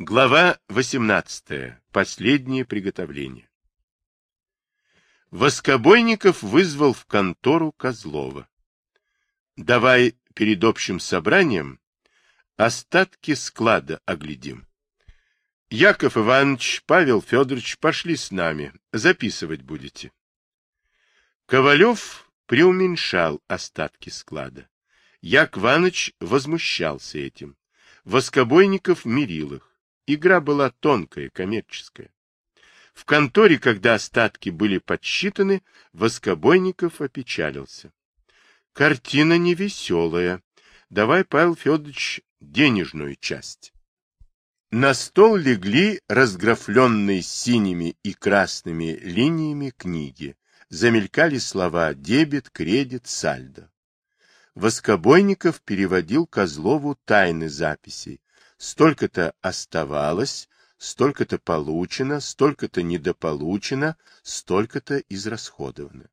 Глава 18. Последнее приготовление. Воскобойников вызвал в контору Козлова. Давай перед общим собранием остатки склада оглядим. Яков Иванович, Павел Федорович, пошли с нами. Записывать будете. Ковалев преуменьшал остатки склада. Яков Иванович возмущался этим. Воскобойников мирил их. Игра была тонкая, коммерческая. В конторе, когда остатки были подсчитаны, Воскобойников опечалился. Картина невеселая. Давай, Павел Федорович, денежную часть. На стол легли разграфленные синими и красными линиями книги. Замелькали слова «дебет», «кредит», «сальдо». Воскобойников переводил Козлову тайны записей, столько-то оставалось, столько-то получено, столько-то недополучено, столько-то израсходовано.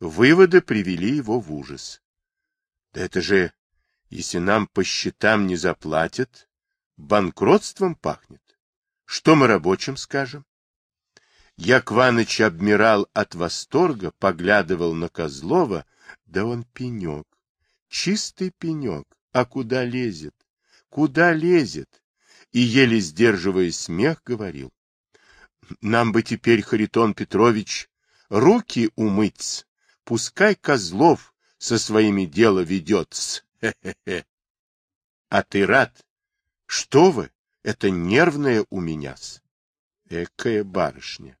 Выводы привели его в ужас. Да это же, если нам по счетам не заплатят, банкротством пахнет. Что мы рабочим скажем? Якваныч обмирал от восторга, поглядывал на Козлова, да он пенек, чистый пенек, а куда лезет? Куда лезет? И, еле сдерживая смех, говорил. Нам бы теперь, Харитон Петрович, руки умыть, пускай Козлов со своими дело ведет. А ты рад? Что вы? Это нервное у меня-с. Экая барышня.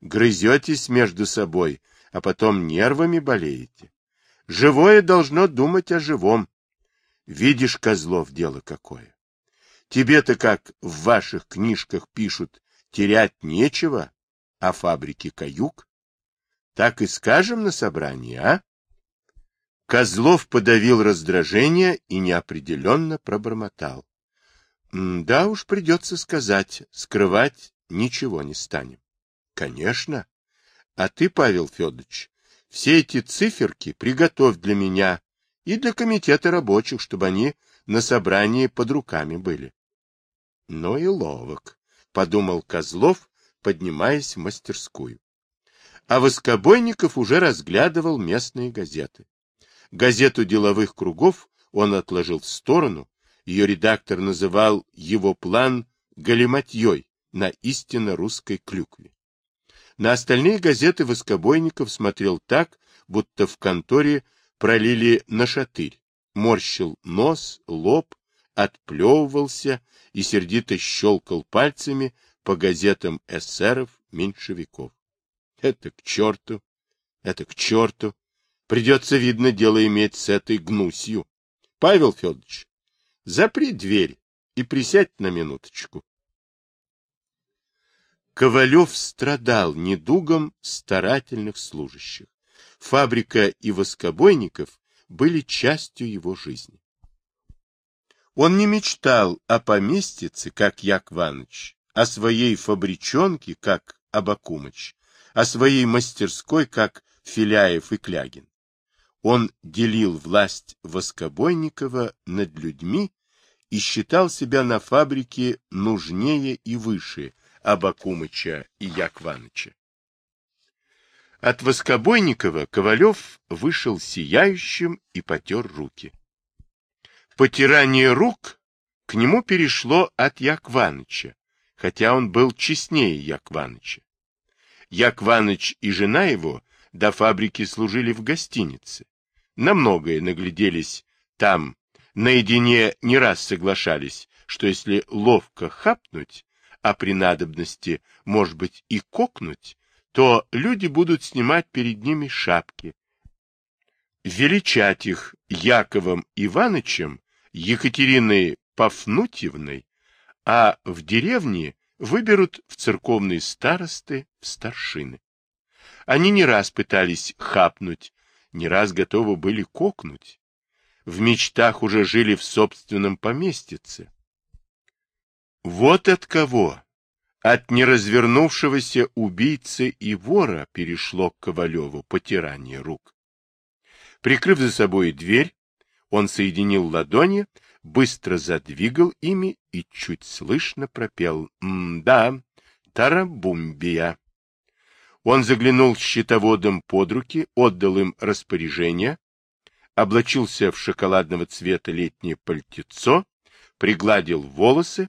Грызетесь между собой, а потом нервами болеете. Живое должно думать о живом. Видишь, Козлов, дело какое. Тебе-то, как в ваших книжках пишут, терять нечего, а фабрики каюк. Так и скажем на собрании, а? Козлов подавил раздражение и неопределенно пробормотал. Да уж придется сказать, скрывать ничего не станем. Конечно. А ты, Павел Федорович, все эти циферки приготовь для меня и для комитета рабочих, чтобы они на собрании под руками были. Ну и ловок, подумал Козлов, поднимаясь в мастерскую. А Воскобойников уже разглядывал местные газеты. Газету деловых кругов он отложил в сторону, ее редактор называл его план галиматьей на истинно русской клюкве. На остальные газеты Воскобойников смотрел так, будто в конторе пролили на шатырь, морщил нос, лоб, отплевывался и сердито щелкал пальцами по газетам эсеров, меньшевиков. Это к черту, это к черту. Придется, видно, дело иметь с этой гнусью. Павел Федорович, запри дверь и присядь на минуточку. Ковалев страдал недугом старательных служащих фабрика и воскобойников были частью его жизни. Он не мечтал о поместице, как Як Ваныч, о своей фабричонке, как Абакумыч, о своей мастерской, как Филяев и Клягин. Он делил власть Воскобойникова над людьми и считал себя на фабрике нужнее и выше Абакумыча и Якваныча. От Воскобойникова Ковалев вышел сияющим и потер руки. Потирание рук к нему перешло от Якваныча, хотя он был честнее Якваныча. Якваныч и жена его до фабрики служили в гостинице. На многое нагляделись там, наедине не раз соглашались, что если ловко хапнуть, а при надобности, может быть, и кокнуть, то люди будут снимать перед ними шапки, величать их Яковом Иванычем, Екатериной Пафнутьевной, а в деревне выберут в церковные старосты, в старшины. Они не раз пытались хапнуть, не раз готовы были кокнуть. В мечтах уже жили в собственном поместьице. Вот от кого от неразвернувшегося убийцы и вора перешло к Ковалеву потирание рук. Прикрыв за собой дверь, он соединил ладони, быстро задвигал ими и чуть слышно пропел «М-да, Тарабумбия». Он заглянул счетоводом под руки, отдал им распоряжение, облачился в шоколадного цвета летнее пальтецо, пригладил волосы,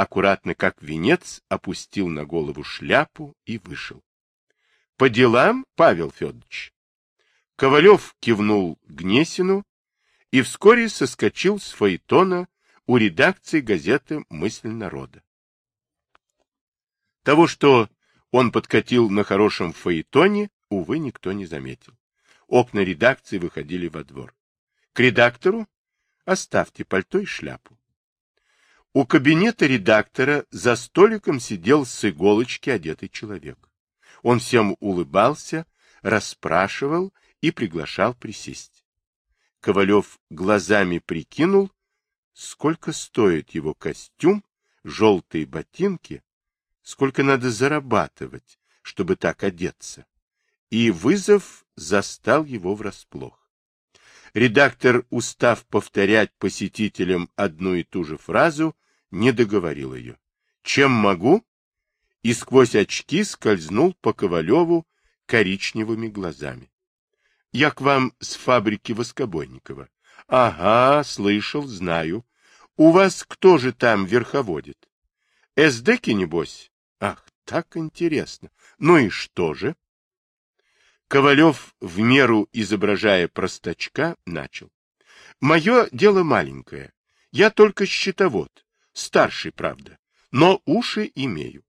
аккуратно как венец опустил на голову шляпу и вышел. — По делам, Павел Федорович? Ковалев кивнул Гнесину и вскоре соскочил с фаэтона у редакции газеты «Мысль народа». Того, что он подкатил на хорошем фаэтоне, увы, никто не заметил. Окна редакции выходили во двор. К редактору оставьте пальто и шляпу. У кабинета редактора за столиком сидел с иголочки одетый человек. Он всем улыбался, расспрашивал и приглашал присесть. Ковалев глазами прикинул, сколько стоит его костюм, желтые ботинки, сколько надо зарабатывать, чтобы так одеться. И вызов застал его врасплох. Редактор, устав повторять посетителям одну и ту же фразу, не договорил ее. «Чем могу?» И сквозь очки скользнул по Ковалеву коричневыми глазами. «Я к вам с фабрики Воскобойникова». «Ага, слышал, знаю. У вас кто же там верховодит?» «Эсдеки, небось?» «Ах, так интересно. Ну и что же?» Ковалев, в меру изображая простачка, начал. Мое дело маленькое. Я только счетовод. Старший, правда. Но уши имею.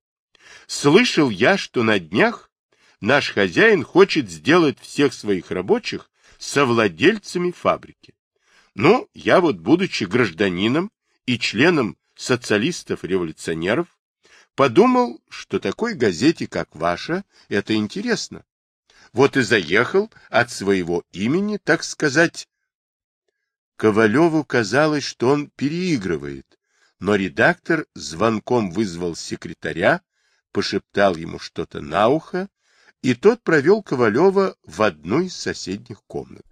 Слышал я, что на днях наш хозяин хочет сделать всех своих рабочих совладельцами фабрики. Ну, я вот, будучи гражданином и членом социалистов-революционеров, подумал, что такой газете, как ваша, это интересно. Вот и заехал от своего имени, так сказать. Ковалеву казалось, что он переигрывает, но редактор звонком вызвал секретаря, пошептал ему что-то на ухо, и тот провел Ковалева в одну из соседних комнат.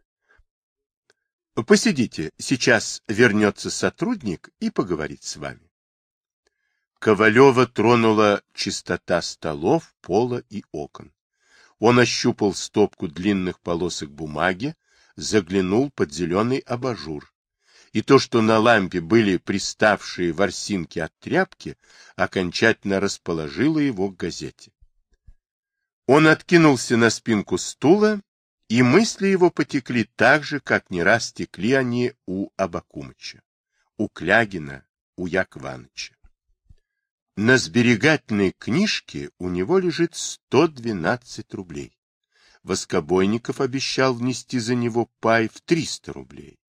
Посидите, сейчас вернется сотрудник и поговорит с вами. Ковалева тронула чистота столов, пола и окон. Он ощупал стопку длинных полосок бумаги, заглянул под зеленый абажур. И то, что на лампе были приставшие ворсинки от тряпки, окончательно расположило его к газете. Он откинулся на спинку стула, и мысли его потекли так же, как не раз текли они у Абакумыча, у Клягина, у Якваныча. На сберегательной книжке у него лежит 112 рублей. Воскобойников обещал внести за него пай в 300 рублей.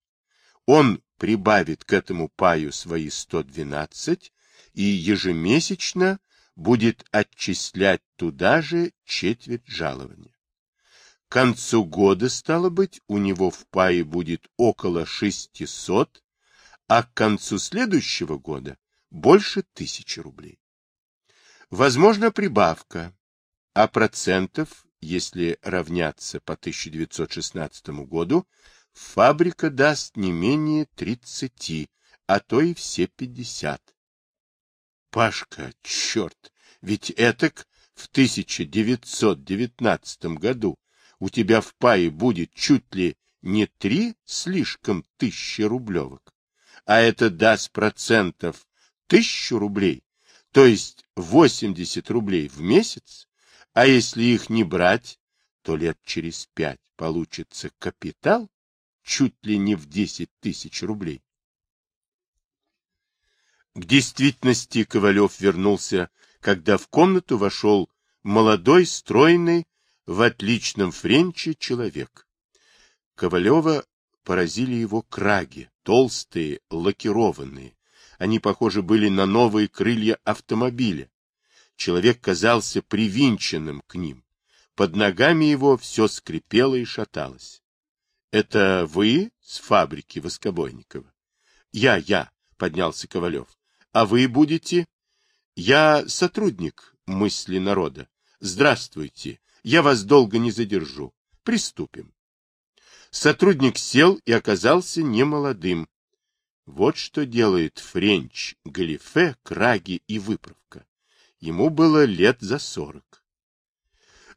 Он прибавит к этому паю свои 112 и ежемесячно будет отчислять туда же четверть жалования. К концу года, стало быть, у него в пае будет около 600, а к концу следующего года больше тысячи рублей. Возможно прибавка, а процентов, если равняться по 1916 году, фабрика даст не менее 30, а то и все 50. Пашка, черт, ведь этак в 1919 году у тебя в пае будет чуть ли не три слишком тысячи рублевок, а это даст процентов тысячу рублей, то есть 80 рублей в месяц, а если их не брать, то лет через пять получится капитал чуть ли не в 10 тысяч рублей. К действительности Ковалев вернулся, когда в комнату вошел молодой, стройный, в отличном френче человек. Ковалева поразили его краги, толстые, лакированные, они, похоже, были на новые крылья автомобиля. Человек казался привинченным к ним. Под ногами его все скрипело и шаталось. — Это вы с фабрики Воскобойникова? — Я, я, — поднялся Ковалев. — А вы будете? — Я сотрудник мысли народа. Здравствуйте. Я вас долго не задержу. Приступим. Сотрудник сел и оказался немолодым, Вот что делает френч, галифе, краги и выправка. Ему было лет за сорок.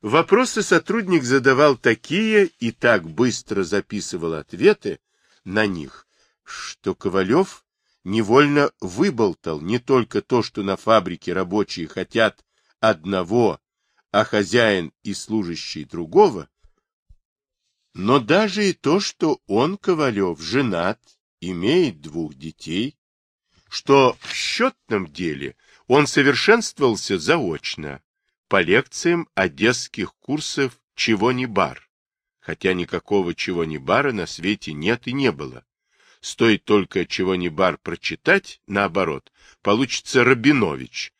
Вопросы сотрудник задавал такие и так быстро записывал ответы на них, что Ковалев невольно выболтал не только то, что на фабрике рабочие хотят одного, а хозяин и служащий другого, но даже и то, что он, Ковалев, женат, имеет двух детей, что в счетном деле он совершенствовался заочно по лекциям одесских курсов «Чего не бар», хотя никакого «Чего не бара» на свете нет и не было. Стоит только «Чего не бар» прочитать, наоборот, получится Рабинович,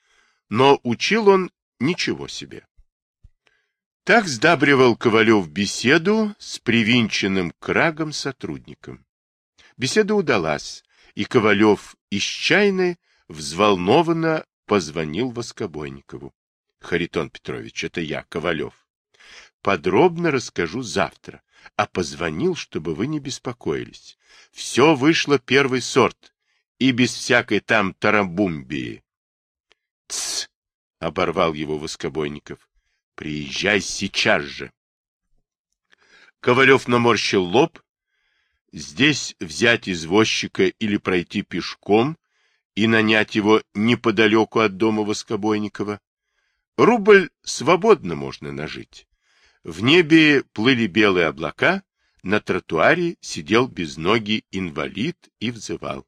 но учил он ничего себе. Так сдабривал Ковалев беседу с привинченным крагом сотрудником. Беседа удалась, и Ковалев из чайной взволнованно позвонил Воскобойникову. — Харитон Петрович, это я, Ковалев. Подробно расскажу завтра, а позвонил, чтобы вы не беспокоились. Все вышло первый сорт, и без всякой там тарамбумбии. — Тсс! — оборвал его Воскобойников. Приезжай сейчас же. Ковалев наморщил лоб. Здесь взять извозчика или пройти пешком и нанять его неподалеку от дома Воскобойникова. Рубль свободно можно нажить. В небе плыли белые облака, на тротуаре сидел безногий инвалид и взывал.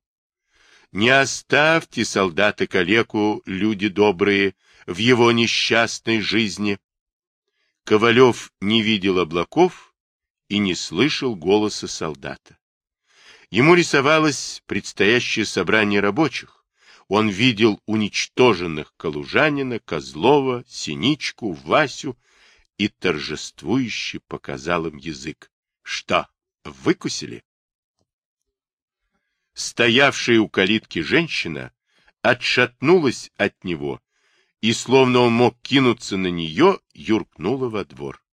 Не оставьте солдата калеку, люди добрые, в его несчастной жизни. Ковалев не видел облаков и не слышал голоса солдата. Ему рисовалось предстоящее собрание рабочих. Он видел уничтоженных Калужанина, Козлова, Синичку, Васю и торжествующе показал им язык. Что, выкусили? Стоявшая у калитки женщина отшатнулась от него и, словно он мог кинуться на нее, юркнула во двор.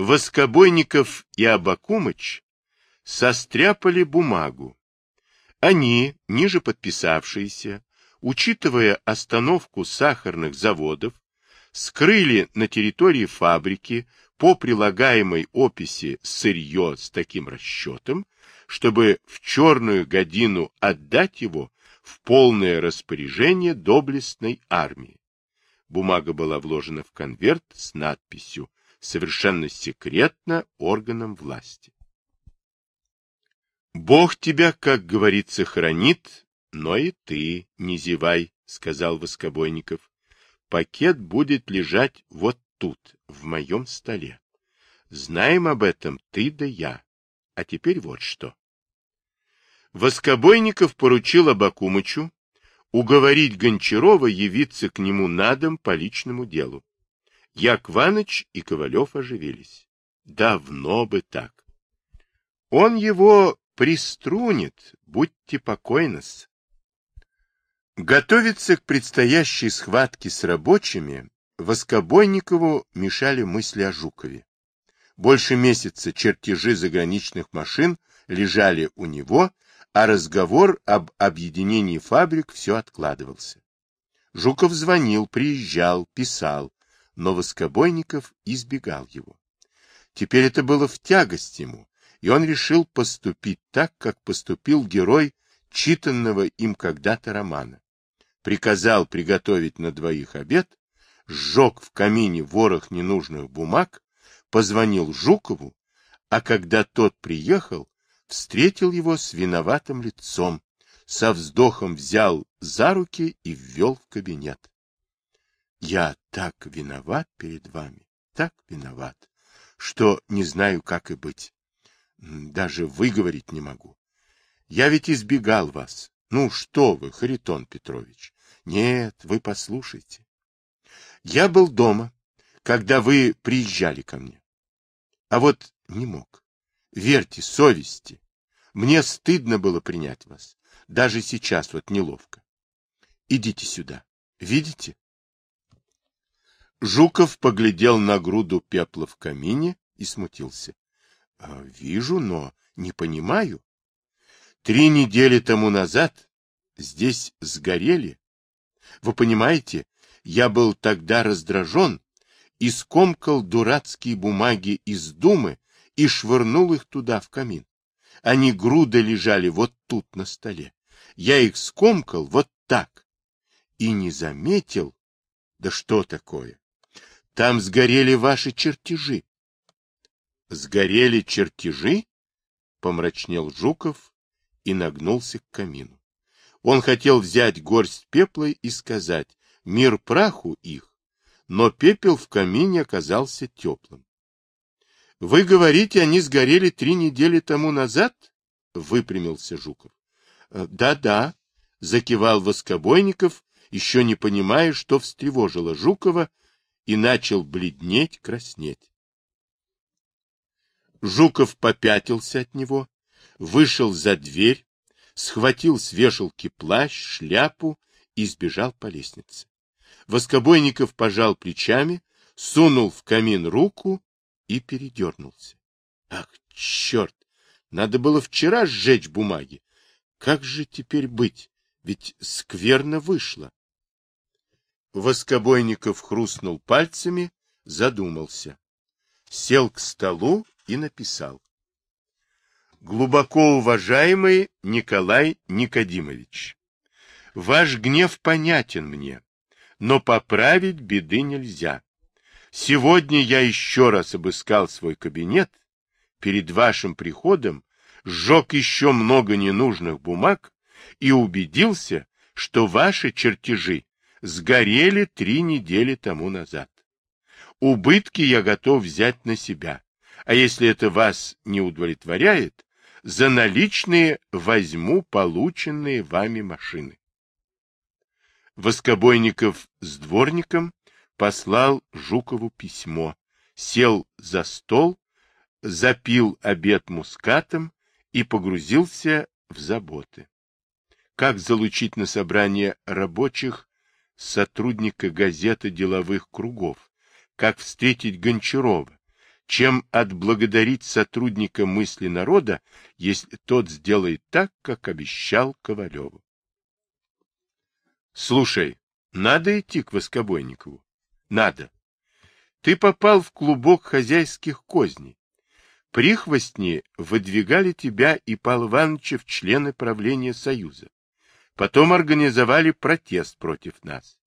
Воскобойников и Абакумыч состряпали бумагу. Они, ниже подписавшиеся, учитывая остановку сахарных заводов, скрыли на территории фабрики по прилагаемой описи сырье с таким расчетом, чтобы в черную годину отдать его в полное распоряжение доблестной армии. Бумага была вложена в конверт с надписью «Совершенно секретно органам власти». «Бог тебя, как говорится, хранит, но и ты не зевай», — сказал Воскобойников. «Пакет будет лежать вот тут, в моем столе. Знаем об этом ты да я. А теперь вот что. Воскобойников поручил Абакумычу уговорить Гончарова явиться к нему на дом по личному делу. Якваныч и Ковалев оживились. Давно бы так. Он его приструнит, будьте покойны-с. Готовиться к предстоящей схватке с рабочими Воскобойникову мешали мысли о Жукове. Больше месяца чертежи заграничных машин лежали у него, а разговор об объединении фабрик все откладывался. Жуков звонил, приезжал, писал, но Воскобойников избегал его. Теперь это было в тягость ему, и он решил поступить так, как поступил герой читанного им когда-то романа. Приказал приготовить на двоих обед, сжег в камине ворох ненужных бумаг, позвонил Жукову, а когда тот приехал, встретил его с виноватым лицом, со вздохом взял за руки и ввел в кабинет. Я так виноват перед вами, так виноват, что не знаю, как и быть. Даже выговорить не могу. Я ведь избегал вас. Ну что вы, Харитон Петрович? Нет, вы послушайте. Я был дома, когда вы приезжали ко мне. А вот не мог. Верьте совести. Мне стыдно было принять вас. Даже сейчас вот неловко. Идите сюда. Видите? Жуков поглядел на груду пепла в камине и смутился. «А, — Вижу, но не понимаю. Три недели тому назад здесь сгорели. Вы понимаете, я был тогда раздражен и скомкал дурацкие бумаги из Думы и швырнул их туда, в камин. Они грудой лежали вот тут на столе. Я их скомкал вот так. И не заметил. Да что такое? Там сгорели ваши чертежи. Сгорели чертежи? Помрачнел Жуков и нагнулся к камину. Он хотел взять горсть пепла и сказать «Мир праху их», но пепел в камине оказался теплым. — Вы говорите, они сгорели три недели тому назад? — выпрямился Жуков. «Да, — Да-да, — закивал Воскобойников, еще не понимая, что встревожило Жукова, и начал бледнеть, краснеть. Жуков попятился от него, вышел за дверь, схватил с вешалки плащ, шляпу и сбежал по лестнице. Воскобойников пожал плечами, сунул в камин руку и передернулся. Ах, черт! Надо было вчера сжечь бумаги. Как же теперь быть? Ведь скверно вышло. Воскобойников хрустнул пальцами, задумался. Сел к столу и написал. Глубоко уважаемый Николай Никодимович, ваш гнев понятен мне, но поправить беды нельзя. Сегодня я еще раз обыскал свой кабинет, перед вашим приходом сжег еще много ненужных бумаг и убедился, что ваши чертежи сгорели три недели тому назад. Убытки я готов взять на себя, а если это вас не удовлетворяет, за наличные возьму полученные вами машины. Воскобойников с дворником послал Жукову письмо, сел за стол, запил обед мускатом и погрузился в заботы. Как залучить на собрание рабочих сотрудника газеты деловых кругов? Как встретить Гончарова? Чем отблагодарить сотрудника мысли народа, если тот сделает так, как обещал Ковалеву? Слушай, надо идти к Воскобойникову. Надо. Ты попал в клубок хозяйских козней. Прихвостни выдвигали тебя и Павла Ивановича в члены правления Союза. Потом организовали протест против нас.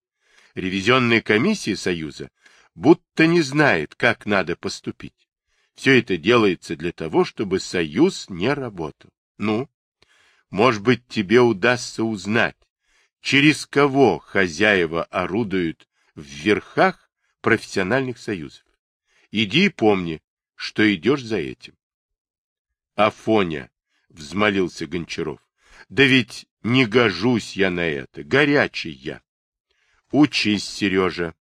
Ревизионная комиссия Союза будто не знает, как надо поступить. Все это делается для того, чтобы Союз не работал. Ну, может быть, тебе удастся узнать, через кого хозяева орудуют в верхах профессиональных союзов. Иди и помни, что идешь за этим. — Афоня, — взмолился Гончаров, — да ведь не гожусь я на это, горячий я. Учись, Сережа.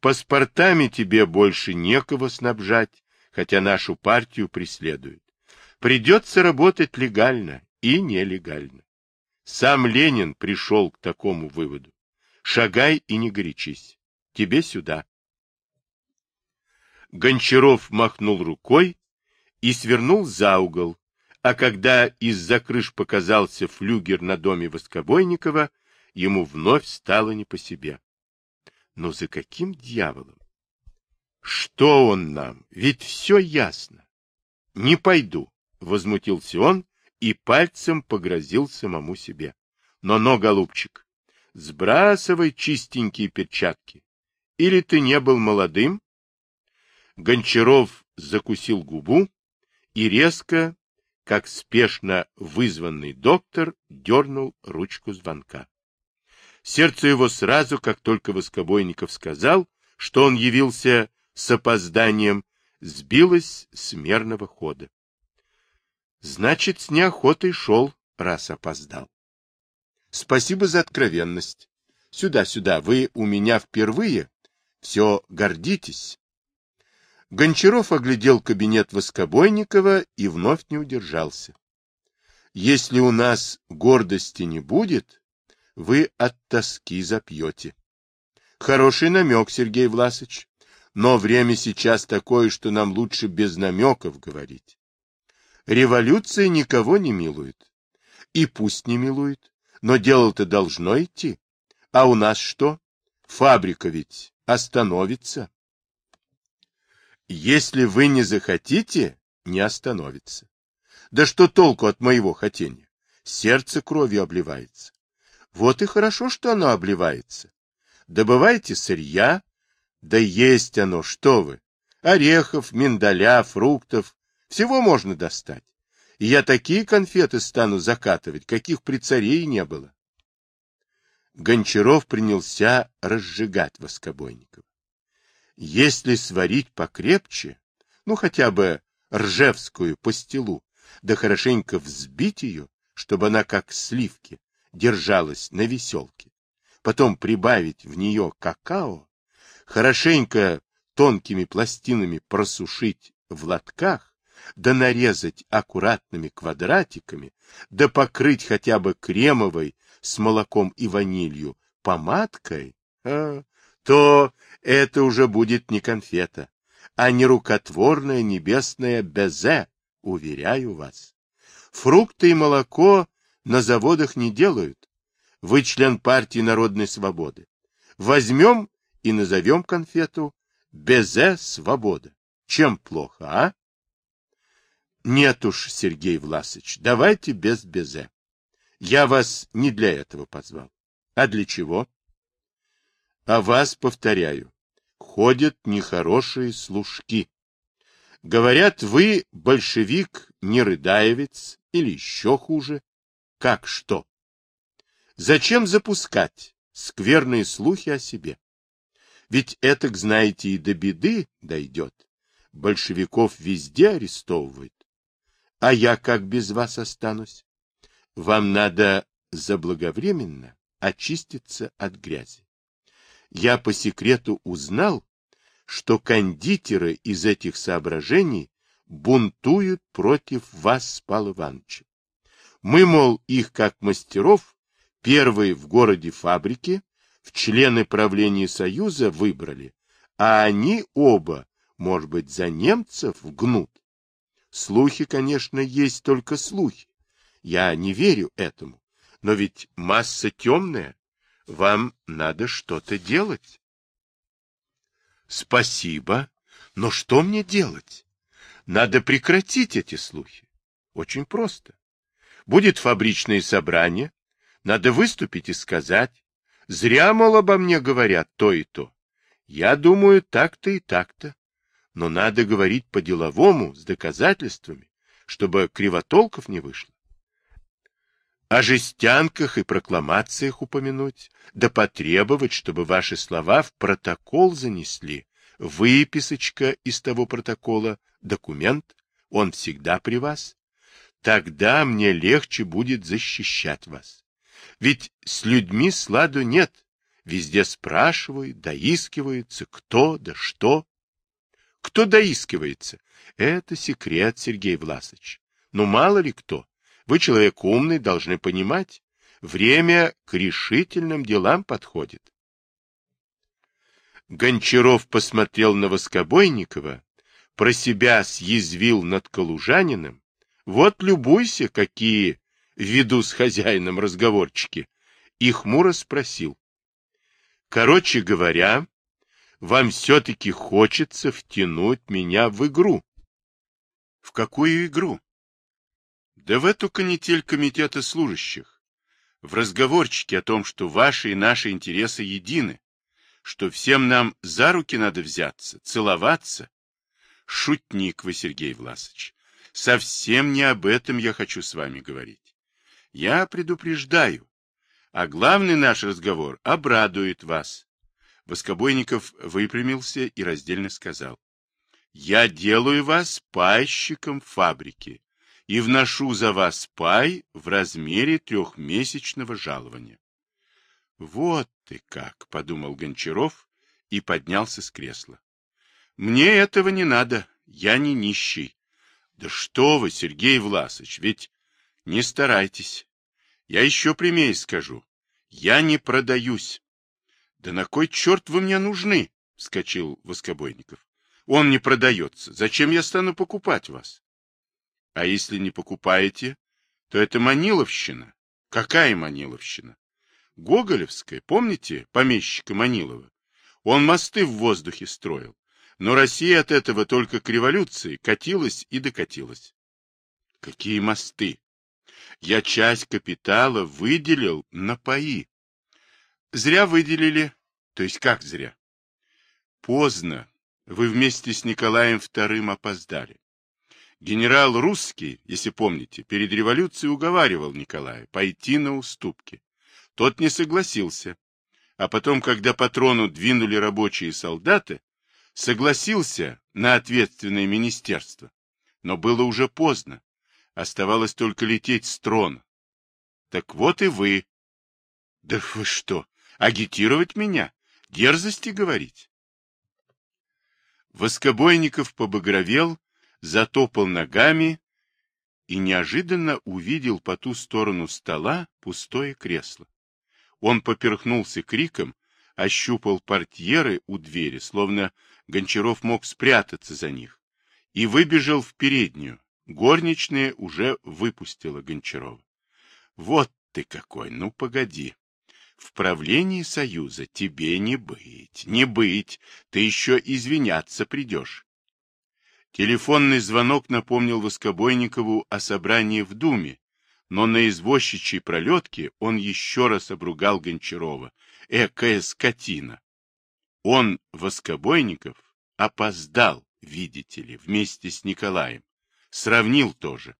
Паспортами тебе больше некого снабжать, хотя нашу партию преследуют. Придется работать легально и нелегально. Сам Ленин пришел к такому выводу. Шагай и не горячись. Тебе сюда. Гончаров махнул рукой и свернул за угол, а когда из-за крыш показался флюгер на доме Воскобойникова, ему вновь стало не по себе. Но за каким дьяволом? Что он нам? Ведь все ясно. Не пойду, — возмутился он и пальцем погрозил самому себе. Но-но, голубчик, Сбрасывай чистенькие перчатки. Или ты не был молодым? Гончаров закусил губу и резко, как спешно вызванный доктор, дернул ручку звонка. Сердце его сразу, как только Воскобойников сказал, что он явился с опозданием, сбилось с мерного хода. Значит, с неохотой шел, раз опоздал. Спасибо за откровенность. Сюда, сюда, вы у меня впервые. Все гордитесь. Гончаров оглядел кабинет Воскобойникова и вновь не удержался. Если у нас гордости не будет, вы от тоски запьете. Хороший намек, Сергей Власович, но время сейчас такое, что нам лучше без намеков говорить. Революция никого не милует. И пусть не милует, но дело-то должно идти. А у нас что? Фабрика ведь остановится. Если вы не захотите, не остановится. Да что толку от моего хотения? Сердце кровью обливается. Вот и хорошо, что оно обливается. Добывайте сырья, да есть оно, что вы. Орехов, миндаля, фруктов, всего можно достать. И я такие конфеты стану закатывать, каких при царе и не было. Гончаров принялся разжигать воскобойников. Если сварить покрепче, ну хотя бы ржевскую пастилу, да хорошенько взбить ее, чтобы она как сливки держалась на веселке, потом прибавить в нее какао, хорошенько тонкими пластинами просушить в лотках, да нарезать аккуратными квадратиками, да покрыть хотя бы кремовой с молоком и ванилью помадкой, а, то это уже будет не конфета, а не рукотворное небесное безе, уверяю вас. Фрукты и молоко на заводах не делают. Вы член партии народной свободы. Возьмем и назовем конфету «Безе свобода». Чем плохо, а? Нет уж, Сергей Власович, давайте без безе. Я вас не для этого позвал. А для чего? А вас, повторяю, ходят нехорошие служки. Говорят, вы большевик, не рыдаевец или еще хуже. Как что? Зачем запускать скверные слухи о себе? Ведь это, знаете, и до беды дойдет. Большевиков везде арестовывают. А я как без вас останусь? Вам надо заблаговременно очиститься от грязи. Я по секрету узнал, что кондитеры из этих соображений бунтуют против вас с Павлом Ивановичем. Мы, мол, их как мастеров, первые в городе фабрики, в члены правления Союза выбрали, а они оба, может быть, за немцев гнут. Слухи, конечно, есть только слухи. Я не верю этому. Но ведь масса темная. Вам надо что-то делать. Спасибо. Но что мне делать? Надо прекратить эти слухи. Очень просто. Будет фабричное собрание. Надо выступить и сказать. Зря, мол, обо мне говорят то и то. Я думаю, так-то и так-то но надо говорить по-деловому, с доказательствами, чтобы кривотолков не вышло. О жестянках и прокламациях упомянуть, да потребовать, чтобы ваши слова в протокол занесли, выписочка из того протокола, документ, он всегда при вас. Тогда мне легче будет защищать вас. Ведь с людьми сладу нет, везде спрашивают, доискиваются, кто да что. Кто доискивается? Это секрет, Сергей Власович. Ну, мало ли кто. Вы человек умный, должны понимать. Время к решительным делам подходит. Гончаров посмотрел на Воскобойникова, про себя съязвил над Калужаниным. Вот любуйся, какие веду с хозяином разговорчики. И хмуро спросил. Короче говоря, вам все-таки хочется втянуть меня в игру. В какую игру? Да в эту канитель комитета служащих. В разговорчике о том, что ваши и наши интересы едины, что всем нам за руки надо взяться, целоваться. Шутник вы, Сергей Власович. Совсем не об этом я хочу с вами говорить. Я предупреждаю, а главный наш разговор обрадует вас. Воскобойников выпрямился и раздельно сказал. «Я делаю вас пайщиком фабрики и вношу за вас пай в размере трехмесячного жалования». «Вот ты как!» — подумал Гончаров и поднялся с кресла. «Мне этого не надо, я не нищий». «Да что вы, Сергей Власович, ведь не старайтесь. Я еще прямее скажу. Я не продаюсь. Да на кой черт вы мне нужны? — вскочил Воскобойников. — Он не продается. Зачем я стану покупать вас? — А если не покупаете, то это Маниловщина. Какая Маниловщина? Гоголевская, помните помещика Манилова? Он мосты в воздухе строил. Но Россия от этого только к революции катилась и докатилась. Какие мосты? Я часть капитала выделил на паи. Зря выделили. То есть как зря? Поздно. Вы вместе с Николаем II опоздали. Генерал Русский, если помните, перед революцией уговаривал Николая пойти на уступки. Тот не согласился. А потом, когда по трону двинули рабочие солдаты, согласился на ответственное министерство. Но было уже поздно. Оставалось только лететь с трона. Так вот и вы. Да вы что, агитировать меня? Дерзости говорить? Воскобойников побагровел, затопал ногами и неожиданно увидел по ту сторону стола пустое кресло. Он поперхнулся криком, ощупал портьеры у двери, словно Гончаров мог спрятаться за них, и выбежал в переднюю. Горничная уже выпустила Гончарова. Вот ты какой, ну погоди. В правлении Союза тебе не быть, не быть, ты еще извиняться придешь. Телефонный звонок напомнил Воскобойникову о собрании в Думе, но на извозчичьей пролетке он еще раз обругал Гончарова. Экая скотина! Он, Воскобойников, опоздал, видите ли, вместе с Николаем. Сравнил тоже.